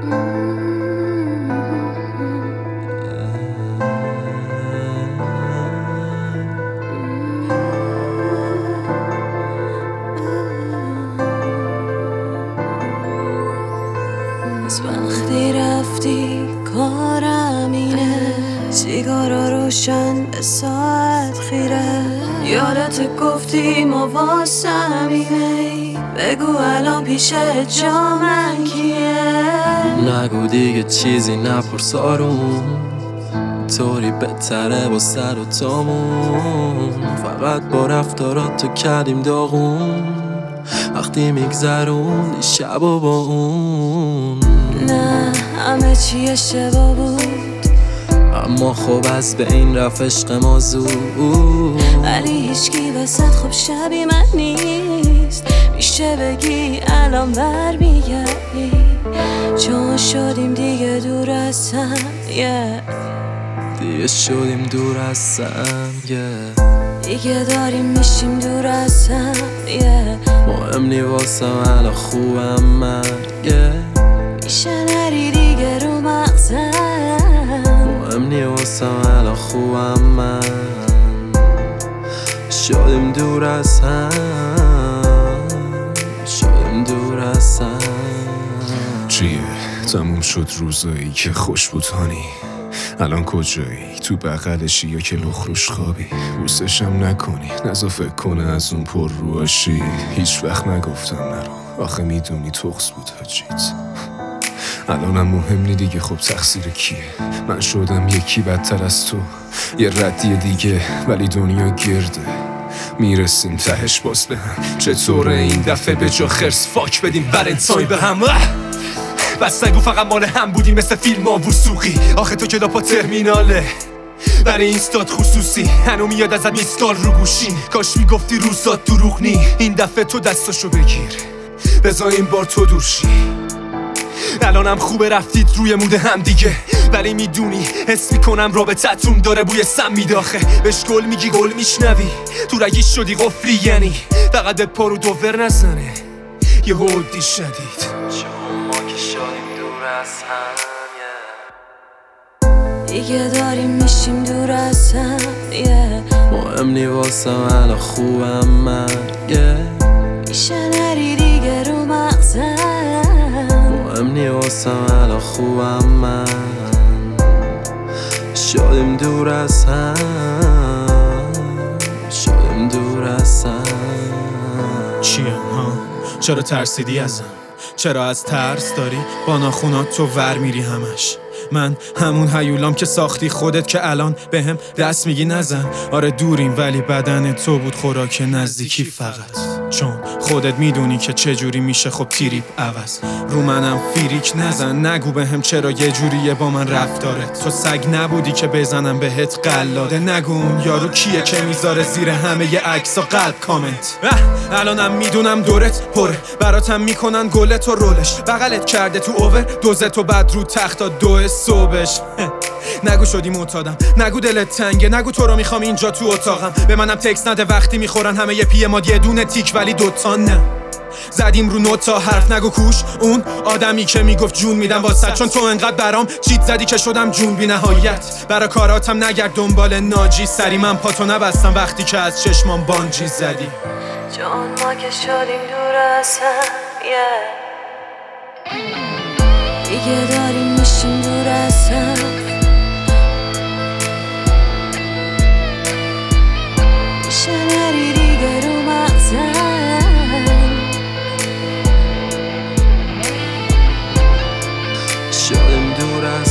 از وقتی رفتی کارم اینه. سیگارا روشن به ساعت خیره. یادت گفتی ما واسم بگو الان پیش جا من کیه؟ نگو دیگه چیزی نپرس آروم. طوری بهتره با سر و تامون. فقط با رفتارات تو کردیم داغون. وقتی میگذرون شب و با اون. نه همه چی اشتباه بود. اما خب از به این رفت عشق ما زود. ولی هیچکی وسط خب شبی من نیست. میشه بگی الان برمیگردی چون شدیم دیگه دور از هم yeah. دیگه شدیم دور از سم yeah. دیگه داریم میشیم دور از هم yeah. مهم نی واسم الان خوبم من yeah. میشه نری دیگه رو مغزم مهم نی واسم الان خوبم من شدیم دور از هم دور هم چیه؟ تموم شد روزایی که خوش بود هانی. الان کجایی؟ تو بغلشی یا که لخروش خوابی؟ بوسشم نکنی. نزا فکر کنه از اون پر رواشی هیچ وقت نگفتم نرو. آخه می‌دونی تخص بود حاجیت. الانم مهم نی دیگه خب تقصیر کیه. من شدم یکی بدتر از تو. یه ردی دیگه ولی دنیا گرده. می‌رسیم تهش هم چطوره این دفعه به جا خرس فاک بدیم برنتاین به هم! بس نگو فقط مال هم بودیم مثل فیلم ها وسوقی. آخه تو کلاپا ترمیناله. برای اینستاد خصوصی. هنو میاد ازت میسکال رو گوشین. کاش می‌گفتی روزات دروغ نی. این دفعه تو دستاشو بگیر. بزا این بار تو دورشی. الانم خوبه رفتید روی مود هم دیگه. ولی می‌دونی حس می‌کنم رابطتون داره بوی سم میداخه بهش گل میگی گل میشنوی تو رگیش شدی قفلی یعنی فقط به پارو دوور نزنه یه هودی شدید چون ما که شدیم دور از هم yeah. دیگه داریم میشیم دور از هم yeah. مهم نی واسم الان خوبم من yeah. میشه نری دیگه رو مغزم مهم نی واسم الان خوبم من شدیم دور از هم دور از هم. چیم ها؟ چرا ترسیدی ازم؟ چرا از ترس داری؟ با ناخونات تو ور میری همش. من همون هیولام که ساختی خودت که الان به هم دست میگی نزن. آره دوریم ولی بدن تو بود خوراک نزدیکی فقط. چون خودت می‌دونی که چجوری میشه خب تیریپ عوض. رو منم فیریک نزن نگو به هم چرا یه جوریه با من رفتارت تو سگ نبودی که بزنم بهت قلاده. نگو یارو کیه که می‌ذاره زیر همه ی عکس و قلب کامنت. الانم می‌دونم دورت پره. براتم می‌کنن گلت و رولش. بغلت کرده تو اوور دوزت و بعد رو تختا دو صبحش. نگو شدی معتادم. نگو دلت تنگه. نگو تو رو می‌خوام اینجا تو اتاقم. به منم تکس نده وقتی می‌خورن همه یه پی ما یه دونه تیک ولی دوتا نه. زدیم رو نوتا حرف. نگو کوش اون آدمی که می‌گفت جون میدم واسه. چون تو انقدر برام چیت زدی که شدم جون بی نهایت. برا کاراتم نگرد دنبال ناجی. سری من پاتو نبستم وقتی که از چشمام بانجی زدی. چون ما که شدیم دور از هم yeah. دیگه horas